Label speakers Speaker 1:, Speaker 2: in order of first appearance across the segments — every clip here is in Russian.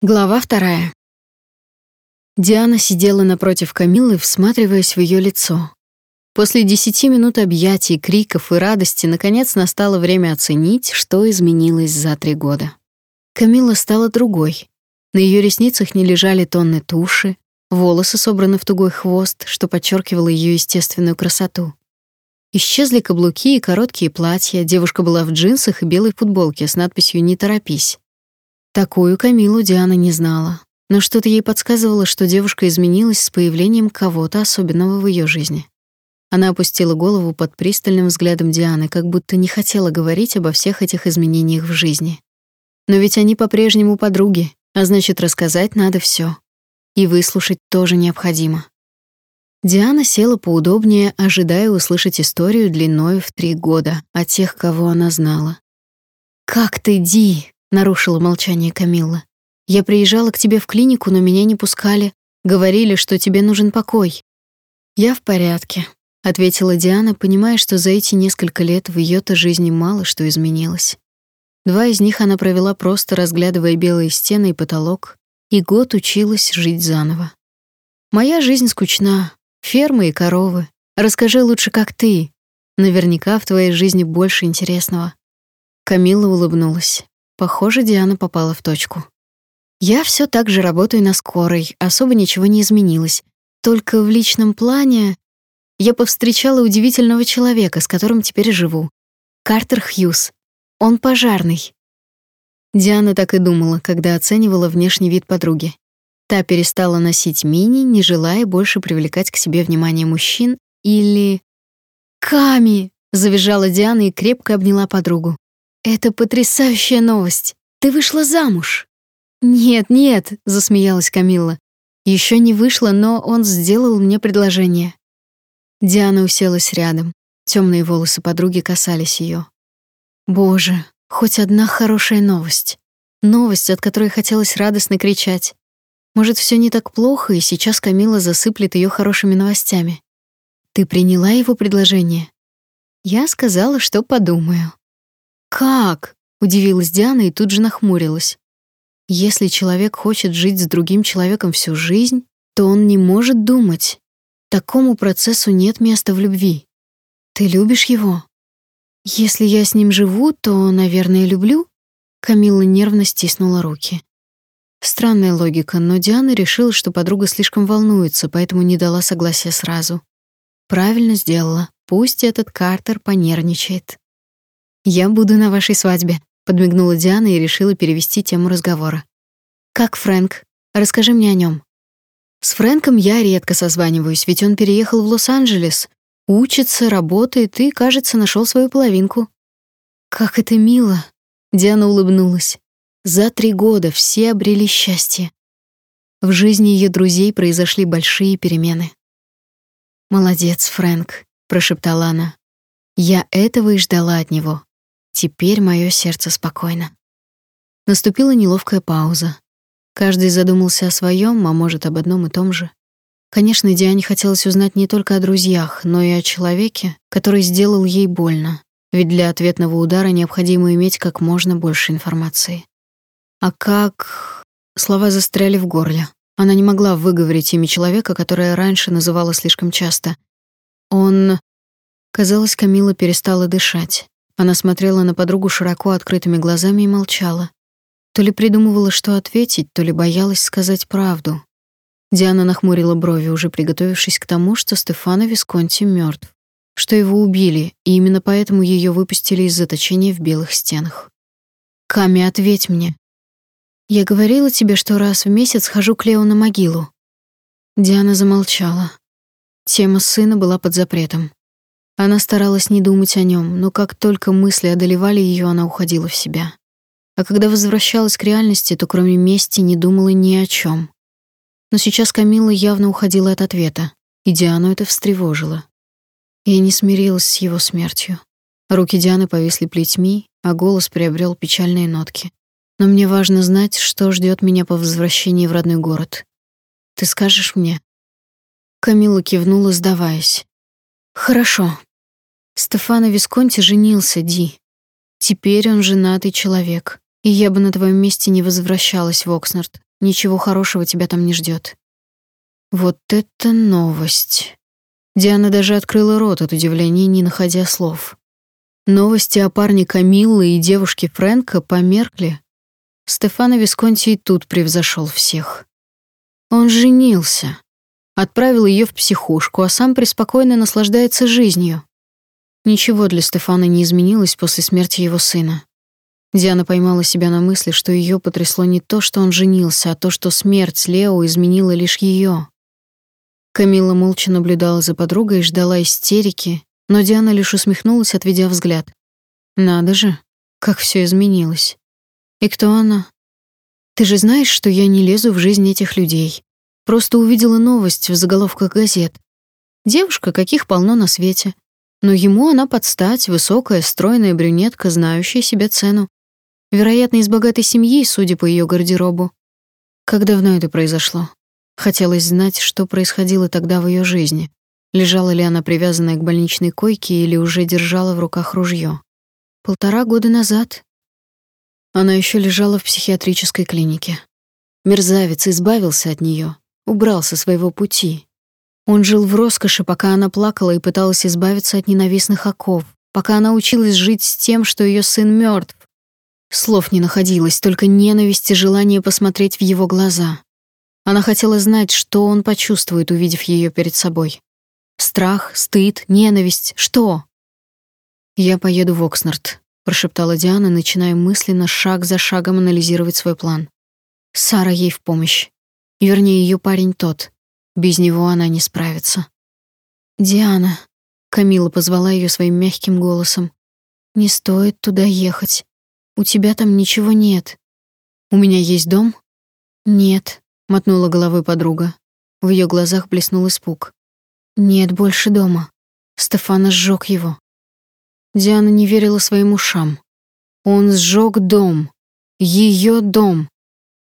Speaker 1: Глава вторая. Диана сидела напротив Камилы, всматриваясь в ее лицо. После десяти минут объятий, криков и радости наконец настало время оценить, что изменилось за три года. Камила стала другой. На ее ресницах не лежали тонны туши, волосы собраны в тугой хвост, что подчеркивало ее естественную красоту. Исчезли каблуки и короткие платья, девушка была в джинсах и белой футболке с надписью «Не торопись». Такую Камилу Диана не знала, но что-то ей подсказывало, что девушка изменилась с появлением кого-то особенного в ее жизни. Она опустила голову под пристальным взглядом Дианы, как будто не хотела говорить обо всех этих изменениях в жизни. Но ведь они по-прежнему подруги, а значит, рассказать надо все, И выслушать тоже необходимо. Диана села поудобнее, ожидая услышать историю длиной в три года о тех, кого она знала. «Как ты, Ди?» Нарушила молчание Камилла. Я приезжала к тебе в клинику, но меня не пускали. Говорили, что тебе нужен покой. Я в порядке, ответила Диана, понимая, что за эти несколько лет в ее то жизни мало что изменилось. Два из них она провела просто разглядывая белые стены и потолок, и год училась жить заново. Моя жизнь скучна. Фермы и коровы. Расскажи лучше, как ты. Наверняка в твоей жизни больше интересного. Камила улыбнулась. Похоже, Диана попала в точку. Я все так же работаю на скорой, особо ничего не изменилось. Только в личном плане я повстречала удивительного человека, с которым теперь живу. Картер Хьюз. Он пожарный. Диана так и думала, когда оценивала внешний вид подруги. Та перестала носить мини, не желая больше привлекать к себе внимание мужчин или Ками, завизжала Диана и крепко обняла подругу. Это потрясающая новость. Ты вышла замуж. Нет, нет, засмеялась Камилла. Еще не вышла, но он сделал мне предложение. Диана уселась рядом. Темные волосы подруги касались ее. Боже, хоть одна хорошая новость. Новость, от которой хотелось радостно кричать. Может, все не так плохо, и сейчас Камила засыплет ее хорошими новостями. Ты приняла его предложение? Я сказала, что подумаю. «Как?» — удивилась Диана и тут же нахмурилась. «Если человек хочет жить с другим человеком всю жизнь, то он не может думать. Такому процессу нет места в любви. Ты любишь его?» «Если я с ним живу, то, наверное, люблю?» Камила нервно стиснула руки. Странная логика, но Диана решила, что подруга слишком волнуется, поэтому не дала согласия сразу. Правильно сделала. Пусть этот Картер понервничает. «Я буду на вашей свадьбе», — подмигнула Диана и решила перевести тему разговора. «Как Фрэнк? Расскажи мне о нем. «С Фрэнком я редко созваниваюсь, ведь он переехал в Лос-Анджелес, учится, работает и, кажется, нашел свою половинку». «Как это мило!» — Диана улыбнулась. «За три года все обрели счастье. В жизни ее друзей произошли большие перемены. «Молодец, Фрэнк», — прошептала она. «Я этого и ждала от него. Теперь мое сердце спокойно. Наступила неловкая пауза. Каждый задумался о своем, а может, об одном и том же. Конечно, Диане хотелось узнать не только о друзьях, но и о человеке, который сделал ей больно, ведь для ответного удара необходимо иметь как можно больше информации. А как... Слова застряли в горле. Она не могла выговорить имя человека, которое раньше называла слишком часто. Он... Казалось, Камила перестала дышать. Она смотрела на подругу широко открытыми глазами и молчала. То ли придумывала, что ответить, то ли боялась сказать правду. Диана нахмурила брови, уже приготовившись к тому, что Стефано Висконти мертв, что его убили, и именно поэтому ее выпустили из заточения в белых стенах. «Ками, ответь мне. Я говорила тебе, что раз в месяц хожу к Лео на могилу». Диана замолчала. Тема сына была под запретом. Она старалась не думать о нем, но как только мысли одолевали ее, она уходила в себя. А когда возвращалась к реальности, то кроме мести не думала ни о чем. Но сейчас Камила явно уходила от ответа, и Диану это встревожило. Я не смирилась с его смертью. Руки Дианы повисли плетьми, а голос приобрел печальные нотки. Но мне важно знать, что ждет меня по возвращении в родной город. Ты скажешь мне? Камила кивнула, сдаваясь. Хорошо, Стефано Висконти женился, Ди. Теперь он женатый человек, и я бы на твоем месте не возвращалась в Окснард. Ничего хорошего тебя там не ждет. Вот это новость. Диана даже открыла рот от удивления, не находя слов. Новости о парне Камиллы и девушке Фрэнка померкли. Стефано Висконти и тут превзошел всех. Он женился, отправил ее в психушку, а сам преспокойно наслаждается жизнью. Ничего для Стефана не изменилось после смерти его сына. Диана поймала себя на мысли, что ее потрясло не то, что он женился, а то, что смерть Лео изменила лишь ее. Камила молча наблюдала за подругой и ждала истерики, но Диана лишь усмехнулась, отведя взгляд. Надо же, как все изменилось. И кто она? Ты же знаешь, что я не лезу в жизнь этих людей. Просто увидела новость в заголовках газет. Девушка, каких полно на свете. Но ему она подстать, высокая, стройная брюнетка, знающая себе цену. Вероятно, из богатой семьи, судя по ее гардеробу. Как давно это произошло? Хотелось знать, что происходило тогда в ее жизни. Лежала ли она привязанная к больничной койке или уже держала в руках ружье? Полтора года назад. Она еще лежала в психиатрической клинике. Мерзавец избавился от нее, убрал со своего пути. Он жил в роскоши, пока она плакала и пыталась избавиться от ненавистных оков, пока она училась жить с тем, что ее сын мертв, Слов не находилось, только ненависть и желание посмотреть в его глаза. Она хотела знать, что он почувствует, увидев ее перед собой. Страх, стыд, ненависть, что? «Я поеду в Окснард», — прошептала Диана, начиная мысленно шаг за шагом анализировать свой план. Сара ей в помощь. Вернее, ее парень тот. Без него она не справится. «Диана», — Камила позвала ее своим мягким голосом, — «не стоит туда ехать. У тебя там ничего нет. У меня есть дом? Нет, мотнула головой подруга. В ее глазах блеснул испуг. Нет больше дома. Стефана сжег его. Диана не верила своим ушам. Он сжег дом. Ее дом.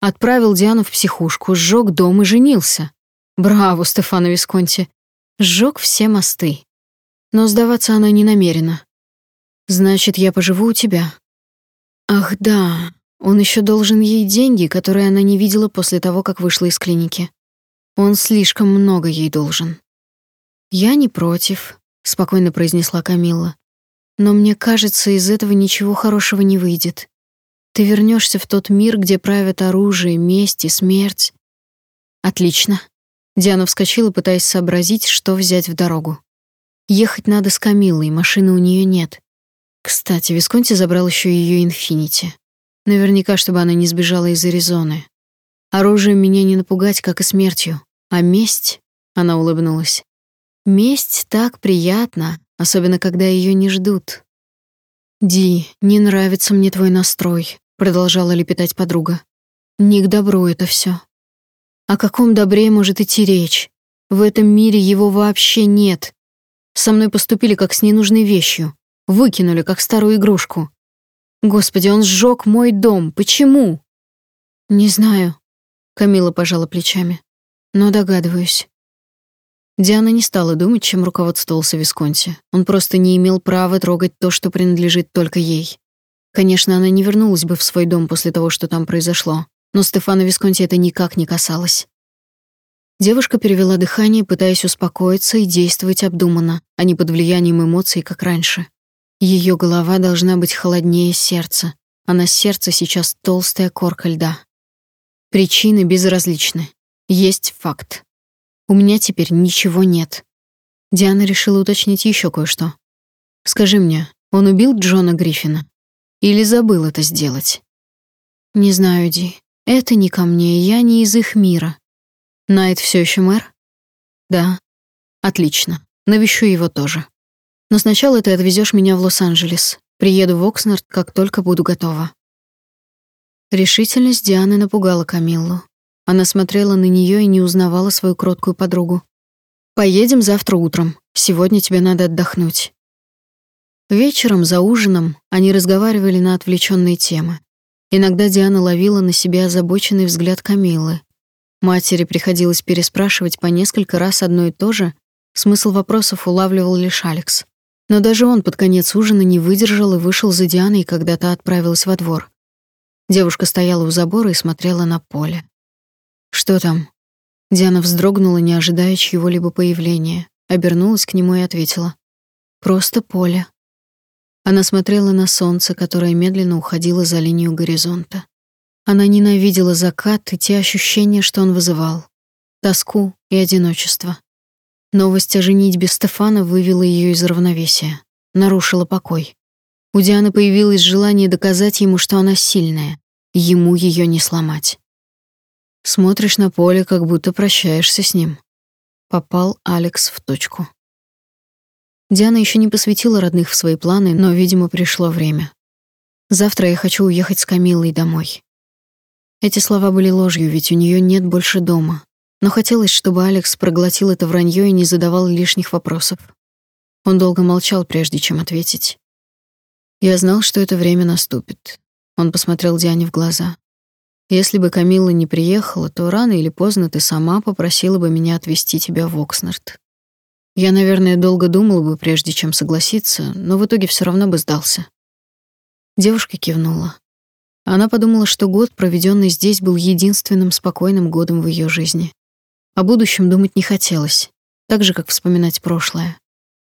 Speaker 1: Отправил Диану в психушку, сжег дом и женился. Браво, Стефано Висконти. Сжег все мосты. Но сдаваться она не намерена. Значит, я поживу у тебя, Ах, да. Он еще должен ей деньги, которые она не видела после того, как вышла из клиники. Он слишком много ей должен. Я не против, спокойно произнесла Камилла. Но мне кажется, из этого ничего хорошего не выйдет. Ты вернешься в тот мир, где правят оружие, месть и смерть. Отлично. Диана вскочила, пытаясь сообразить, что взять в дорогу. Ехать надо с Камиллой, машины у нее нет. Кстати, Висконти забрал еще ее Инфинити. Наверняка, чтобы она не сбежала из Аризоны. Оружием меня не напугать, как и смертью. А месть, она улыбнулась. Месть так приятна, особенно когда ее не ждут. Ди, не нравится мне твой настрой, продолжала лепетать подруга. Не к добру это все. О каком добре может идти речь? В этом мире его вообще нет. Со мной поступили как с ненужной вещью. Выкинули, как старую игрушку. Господи, он сжег мой дом. Почему? Не знаю. Камила пожала плечами. Но догадываюсь. Диана не стала думать, чем руководствовался Висконти. Он просто не имел права трогать то, что принадлежит только ей. Конечно, она не вернулась бы в свой дом после того, что там произошло, но Стефана Висконти это никак не касалось. Девушка перевела дыхание, пытаясь успокоиться и действовать обдуманно, а не под влиянием эмоций, как раньше. Ее голова должна быть холоднее сердца, а на сердце сейчас толстая корка льда. Причины безразличны. Есть факт. У меня теперь ничего нет. Диана решила уточнить еще кое-что. Скажи мне, он убил Джона Гриффина? Или забыл это сделать? Не знаю, Ди. Это не ко мне, я не из их мира. Найт все еще мэр? Да. Отлично. Навещу его тоже. Но сначала ты отвезешь меня в Лос-Анджелес. Приеду в Окснард, как только буду готова». Решительность Дианы напугала Камиллу. Она смотрела на нее и не узнавала свою кроткую подругу. «Поедем завтра утром. Сегодня тебе надо отдохнуть». Вечером за ужином они разговаривали на отвлеченные темы. Иногда Диана ловила на себе озабоченный взгляд Камиллы. Матери приходилось переспрашивать по несколько раз одно и то же, смысл вопросов улавливал лишь Алекс. Но даже он под конец ужина не выдержал и вышел за Дианой, когда та отправилась во двор. Девушка стояла у забора и смотрела на поле. «Что там?» Диана вздрогнула, не ожидая чьего-либо появления, обернулась к нему и ответила. «Просто поле». Она смотрела на солнце, которое медленно уходило за линию горизонта. Она ненавидела закат и те ощущения, что он вызывал. Тоску и одиночество. Новость о женитьбе Стефана вывела ее из равновесия, нарушила покой. У Дианы появилось желание доказать ему, что она сильная, ему ее не сломать. Смотришь на поле, как будто прощаешься с ним. Попал Алекс в точку. Диана еще не посвятила родных в свои планы, но, видимо, пришло время. Завтра я хочу уехать с Камилой домой. Эти слова были ложью, ведь у нее нет больше дома. Но хотелось, чтобы Алекс проглотил это вранье и не задавал лишних вопросов. Он долго молчал, прежде чем ответить. Я знал, что это время наступит. Он посмотрел Диане в глаза. Если бы Камилла не приехала, то рано или поздно ты сама попросила бы меня отвезти тебя в Окснард. Я, наверное, долго думал бы, прежде чем согласиться, но в итоге все равно бы сдался. Девушка кивнула. Она подумала, что год, проведенный здесь, был единственным спокойным годом в ее жизни. О будущем думать не хотелось, так же, как вспоминать прошлое.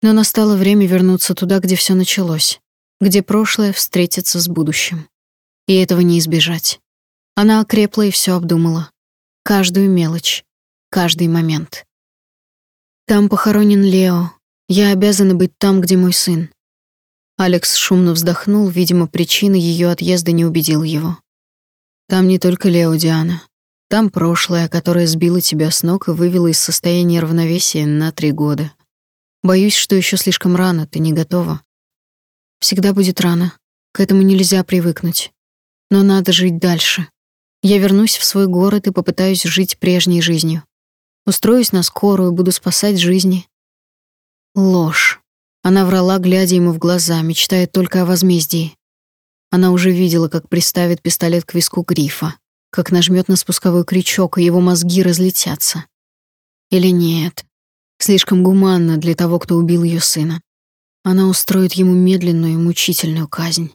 Speaker 1: Но настало время вернуться туда, где все началось, где прошлое встретится с будущим. И этого не избежать. Она окрепла и все обдумала. Каждую мелочь, каждый момент. Там похоронен Лео. Я обязана быть там, где мой сын. Алекс шумно вздохнул, видимо, причина ее отъезда не убедила его. Там не только Лео, Диана. Там прошлое, которое сбило тебя с ног и вывело из состояния равновесия на три года. Боюсь, что еще слишком рано, ты не готова. Всегда будет рано. К этому нельзя привыкнуть. Но надо жить дальше. Я вернусь в свой город и попытаюсь жить прежней жизнью. Устроюсь на скорую, буду спасать жизни. Ложь. Она врала, глядя ему в глаза, мечтая только о возмездии. Она уже видела, как приставит пистолет к виску Грифа, как нажмет на спусковой крючок, и его мозги разлетятся. Или нет? Слишком гуманно для того, кто убил ее сына. Она устроит ему медленную и мучительную казнь.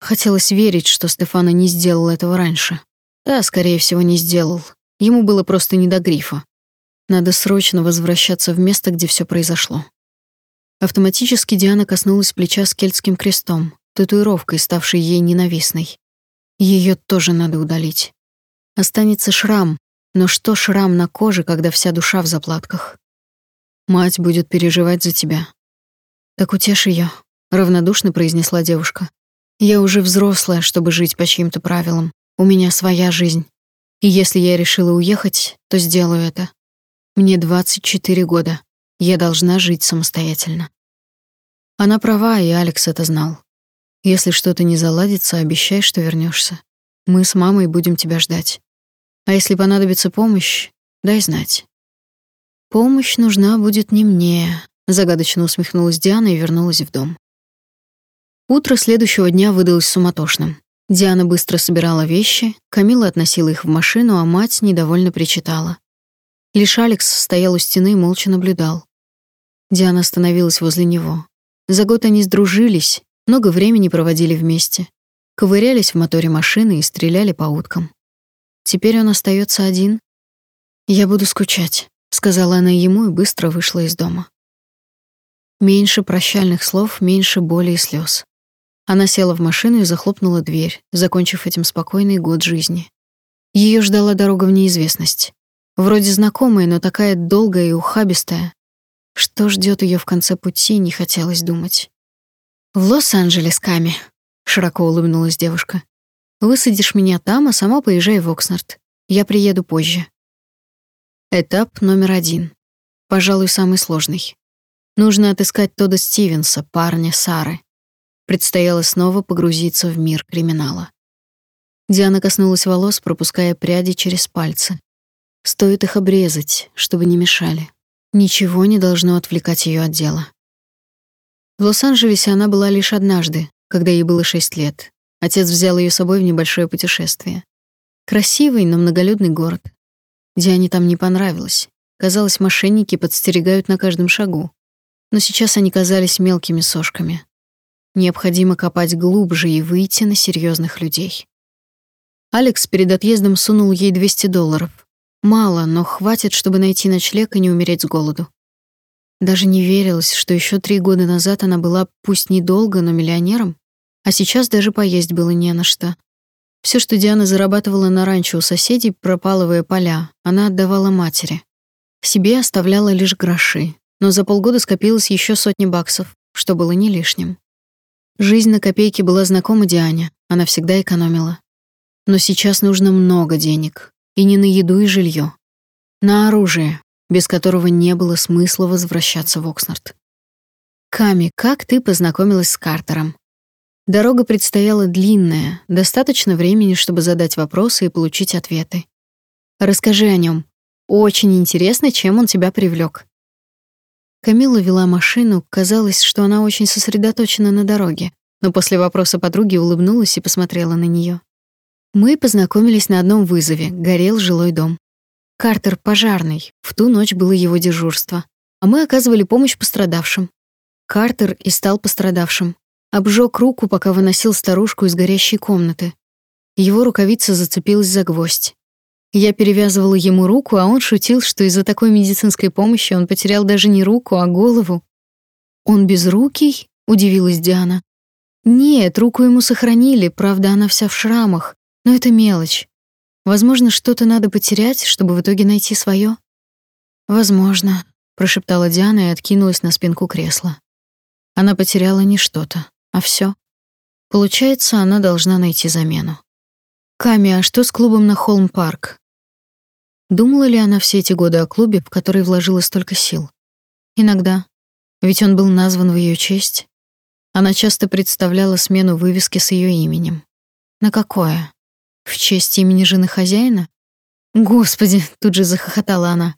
Speaker 1: Хотелось верить, что Стефана не сделал этого раньше. Да, скорее всего, не сделал. Ему было просто не до Грифа. Надо срочно возвращаться в место, где все произошло. Автоматически Диана коснулась плеча с кельтским крестом, татуировкой, ставшей ей ненавистной. Ее тоже надо удалить. Останется шрам, но что шрам на коже, когда вся душа в заплатках? Мать будет переживать за тебя. Так утешь ее, равнодушно произнесла девушка. Я уже взрослая, чтобы жить по чьим-то правилам. У меня своя жизнь. И если я решила уехать, то сделаю это. Мне 24 года. Я должна жить самостоятельно. Она права, и Алекс это знал. Если что-то не заладится, обещай, что вернешься. Мы с мамой будем тебя ждать. А если понадобится помощь, дай знать. Помощь нужна будет не мне, загадочно усмехнулась Диана и вернулась в дом. Утро следующего дня выдалось суматошным. Диана быстро собирала вещи, Камила относила их в машину, а мать недовольно причитала. Лишь Алекс стоял у стены и молча наблюдал. Диана остановилась возле него. За год они сдружились, много времени проводили вместе, ковырялись в моторе машины и стреляли по уткам. Теперь он остается один. «Я буду скучать», — сказала она ему и быстро вышла из дома. Меньше прощальных слов, меньше боли и слез. Она села в машину и захлопнула дверь, закончив этим спокойный год жизни. Ее ждала дорога в неизвестность. Вроде знакомая, но такая долгая и ухабистая. Что ждет ее в конце пути, не хотелось думать. «В Лос-Анджелес, Ками», — широко улыбнулась девушка. «Высадишь меня там, а сама поезжай в Окснард. Я приеду позже». Этап номер один. Пожалуй, самый сложный. Нужно отыскать Тода Стивенса, парня Сары. Предстояло снова погрузиться в мир криминала. Диана коснулась волос, пропуская пряди через пальцы. Стоит их обрезать, чтобы не мешали. Ничего не должно отвлекать ее от дела. В Лос-Анджелесе она была лишь однажды, когда ей было шесть лет. Отец взял ее с собой в небольшое путешествие. Красивый, но многолюдный город. Диане там не понравилось. Казалось, мошенники подстерегают на каждом шагу. Но сейчас они казались мелкими сошками. Необходимо копать глубже и выйти на серьезных людей. Алекс перед отъездом сунул ей 200 долларов. Мало, но хватит, чтобы найти ночлег и не умереть с голоду. Даже не верилось, что еще три года назад она была, пусть недолго, но миллионером, а сейчас даже поесть было не на что. Все, что Диана зарабатывала на ранчо у соседей, пропалывая поля, она отдавала матери. Себе оставляла лишь гроши, но за полгода скопилось еще сотни баксов, что было не лишним. Жизнь на копейки была знакома Диане, она всегда экономила. Но сейчас нужно много денег, и не на еду и жилье, на оружие, без которого не было смысла возвращаться в Окснард. Ками, как ты познакомилась с Картером? Дорога предстояла длинная, достаточно времени, чтобы задать вопросы и получить ответы. Расскажи о нем. Очень интересно, чем он тебя привлек. Камила вела машину, казалось, что она очень сосредоточена на дороге, но после вопроса подруги улыбнулась и посмотрела на нее. Мы познакомились на одном вызове, горел жилой дом. Картер пожарный, в ту ночь было его дежурство, а мы оказывали помощь пострадавшим. Картер и стал пострадавшим. Обжег руку, пока выносил старушку из горящей комнаты. Его рукавица зацепилась за гвоздь. Я перевязывала ему руку, а он шутил, что из-за такой медицинской помощи он потерял даже не руку, а голову. «Он безрукий?» — удивилась Диана. «Нет, руку ему сохранили, правда, она вся в шрамах, но это мелочь. Возможно, что-то надо потерять, чтобы в итоге найти свое. Возможно, прошептала Диана и откинулась на спинку кресла. Она потеряла не что-то, а все. Получается, она должна найти замену. Ками, а что с клубом на Холм-парк? Думала ли она все эти годы о клубе, в который вложила столько сил? Иногда. Ведь он был назван в ее честь. Она часто представляла смену вывески с ее именем. На какое? В честь имени жены хозяина? Господи, тут же захохотала она.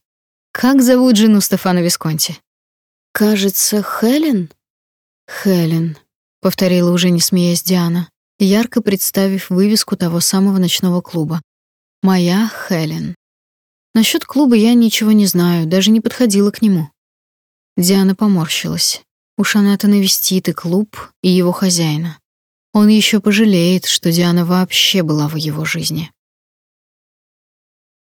Speaker 1: Как зовут жену Стефана Висконти? Кажется, Хелен. Хелен, повторила уже не смеясь Диана, ярко представив вывеску того самого ночного клуба. Моя Хелен. Насчет клуба я ничего не знаю, даже не подходила к нему. Диана поморщилась. Уж она-то навестит и клуб, и его хозяина. Он еще пожалеет, что Диана вообще была в его жизни.